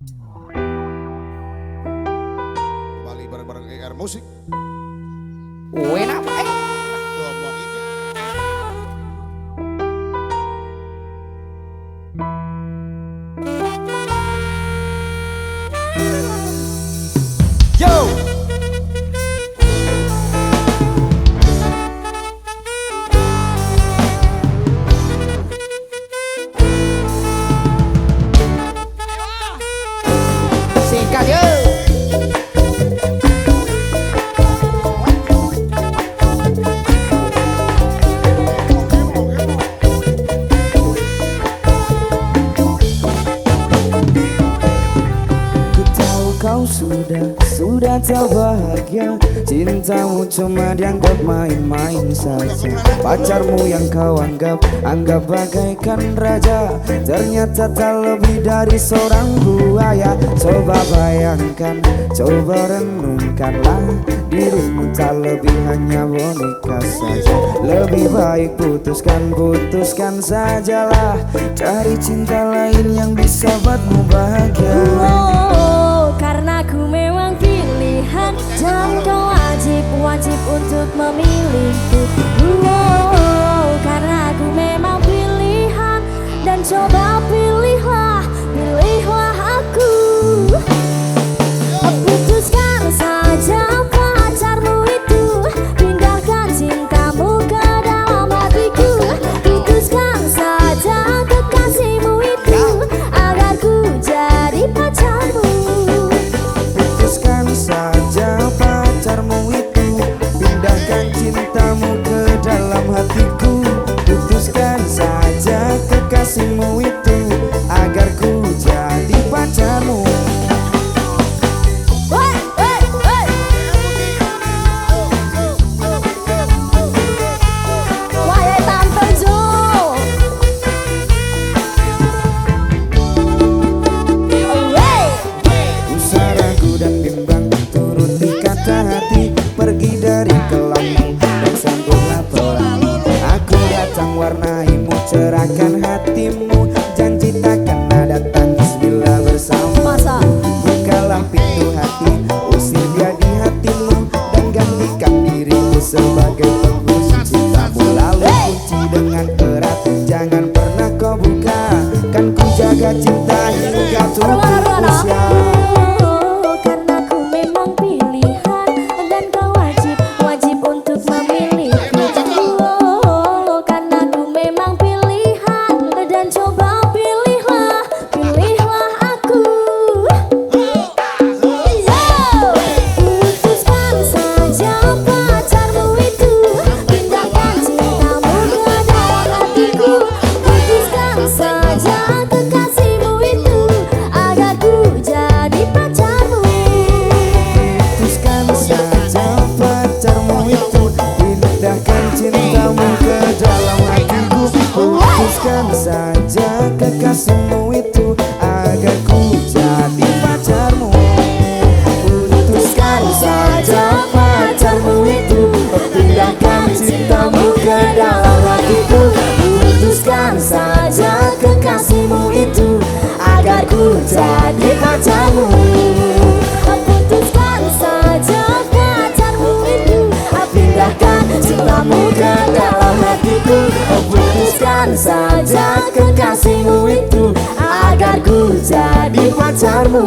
Kembali bareng-bareng ER Musik. Enak sudah, tak bahagia. Cintamu cuma dianggap main-main saja. Pacarmu yang kau anggap, anggap bagaikan raja. Ternyata tak lebih dari seorang buaya. Coba bayangkan, coba renungkanlah. Dirimu tak lebih hanya boneka saja. Lebih baik putuskan, putuskan sajalah. Cari cinta lain yang bisa buatmu bahagia Mommy kekasihmu Cerahkan hatimu Janji takkan ada tangis Bila bersama. Masa? Bukalah pintu hati Usir dia di hatimu Dan gantikan diriku Sebagai penghuni cintamu Lalu kunci dengan erat Jangan pernah kau buka. Kan ku jaga cinta hingga rumana. usia Saja kekasihmu itu Agar ku jadi pacarmu